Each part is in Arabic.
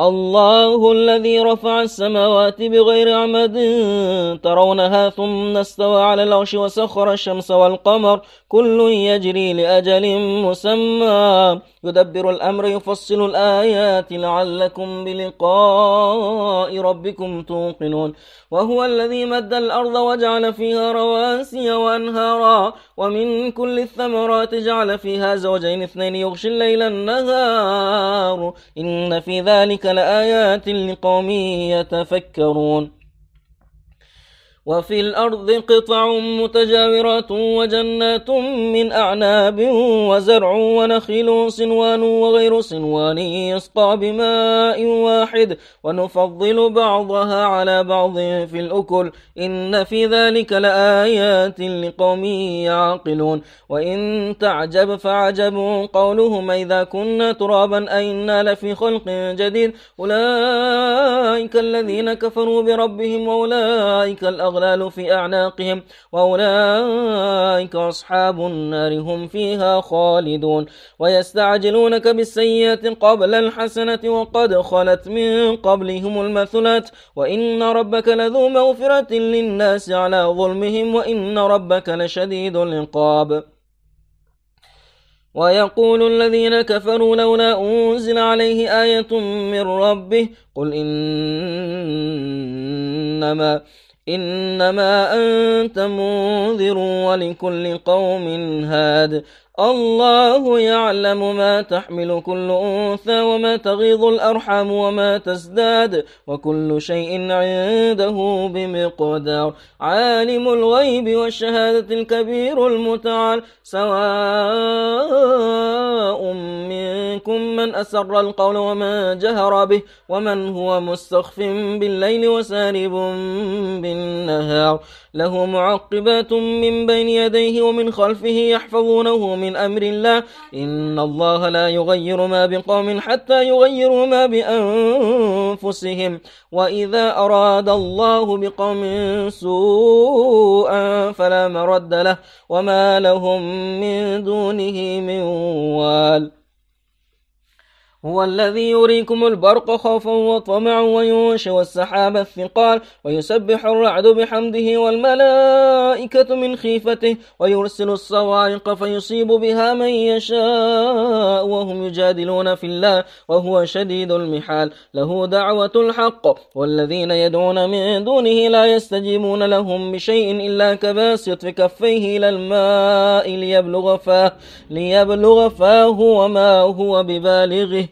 الله الذي رفع السماوات بغير عمد ترونها ثم استوى على العرش وسخر الشمس والقمر. كل يجري لأجل مسمى. يدبر الأمر يفصل الآيات. لعلكم بلقاء ربكم توقنون. وهو الذي مد الأرض وجعل فيها رواسي وأنهارا. ومن كل الثمرات جعل فيها زوجين اثنين يغشي الليل النهار. إن في ذلك لآيات لقوم يتفكرون وفي الأرض قطع متجاورات وجنات من أعناب وزرع ونخيل صنوان وغير صنوان يسقى بماء واحد. ونفضل بعضها على بعض في الأكل. إن في ذلك لآيات لقوم يعقلون. وإن تعجب فعجب قولهم إذا كنا ترابا. أئنا لفي خلق جديد. أولئك الذين كفروا بربهم وأولئك الأغلال. الأغلال في أعناقهم وأولئك أصحاب النار هم فيها خالدون. ويستعجلونك بالسيئة قبل الحسنة وقد خلت من قبلهم المثلات. وإن ربك لذو مغفرة للناس على ظلمهم وإن ربك لشديد العقاب. ويقول الذين كفروا لولا أنزل عليه آية من ربه قل إنما إنما أنت منذر ولكل قوم هاد الله يعلم ما تحمل كل أنثى وما تغيض الأرحام وما تزداد وكل شيء عنده بمقدار. عالم الغيب والشهادة الكبير المتعال. سواء منكم من أسر القول وما جهر به ومن هو مستخف بالليل وسارب بالنهار. له معقبات من بين يديه ومن خلفه يحفظونه من أمر الله. إن الله لا يغير ما بقوم حتى يغيروا ما بأنفسهم. وإذا أراد الله بقوم سوءا فلا مرد له. وما لهم من دونه من وال. هو الذي يريكم البرق خوفا وطمعا وينشئ السحاب الثقال ويسبح الرعد بحمده والملائكة من خيفته ويرسل الصواعق فيصيب بها من يشاء وهم يجادلون في الله وهو شديد المحال. له دعوة الحق والذين يدعون من دونه لا يستجيبون لهم بشيء إلا كباسط كفيه إلى الماء ليبلغ فاه, ليبلغ فاه وما هو ببالغه.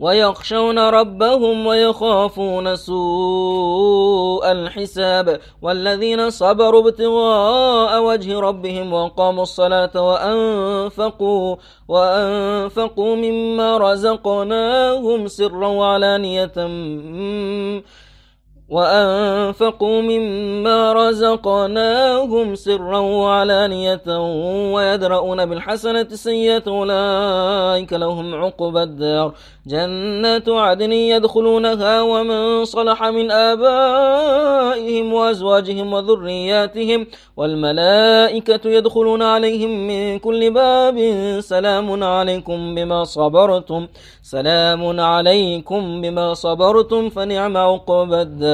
ويخشون ربهم ويخافون سوء الحساب والذين صبروا ابتغاء وجه ربهم وقاموا الصلاة وأنفقوا وأنفقوا مما رزقناهم سرا وعلانية وأنفقوا مما رزقناهم سرا وعلانية ويدرؤون بالحسنة السيئة أولئك لهم عقب الدار. جنات عدن يدخلونها ومن صلح من آبائهم وأزواجهم وذرياتهم والملائكة يدخلون عليهم من كل باب. سلام عليكم بما صبرتم سلام عليكم بما صبرتم فنعم عقب الدار.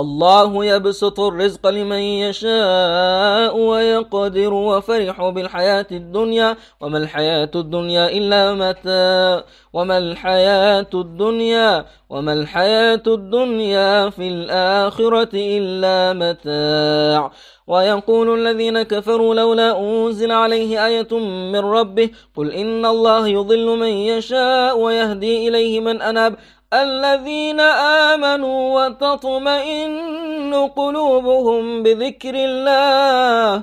الله يبسط الرزق لمن يشاء ويقدر وفرحوا بالحياة الدنيا. وما الحياة الدنيا إلا متاع. وما الحياة الدنيا وما الحياة الدنيا في الآخرة إلا متاع. ويقول الذين كفروا لولا أنزل عليه آية من ربه قل إن الله يضل من يشاء ويهدي إليه من أناب. الذين آمنوا وتطمئن قلوبهم بذكر الله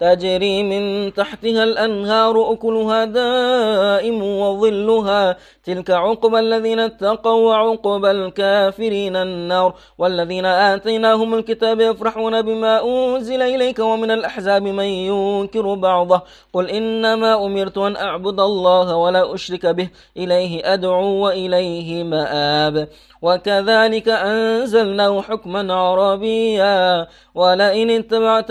تجري من تحتها الأنهار أكلها دائم وظلها. تلك عقب الذين اتقوا وعقب الكافرين النار. والذين آتيناهم الكتاب يفرحون بما أنزل إليك ومن الأحزاب من ينكر بعضه. قل إنما أمرت أن أعبد الله ولا أشرك به إليه أدعو وإليه مآب. وكذلك أنزلناه حكما عربيا. ولئن اتبعت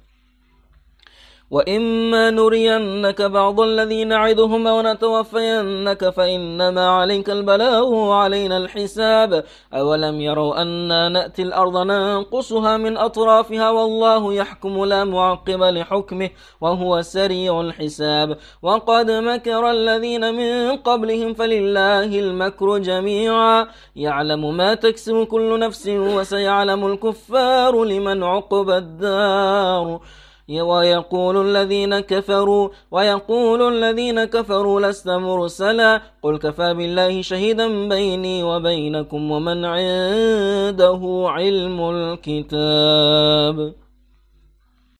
وإما نرينك بعض الذي نعدهم أو نتوفينك فإنما عليك البلاغ وعلينا الحساب أولم يروا أنا نأتي الأرض ننقصها من أطرافها والله يحكم لا معقب لحكمه وهو سريع الحساب وقد مكر الذين من قبلهم فلله المكر جميعا يعلم ما تكسب كل نفس وسيعلم الكفار لمن عقب الدار ويقول الذين كفروا ويقول الذين كفروا لست مرسلا. قل كفى بالله شهيدا بيني وبينكم ومن عنده علم الكتاب.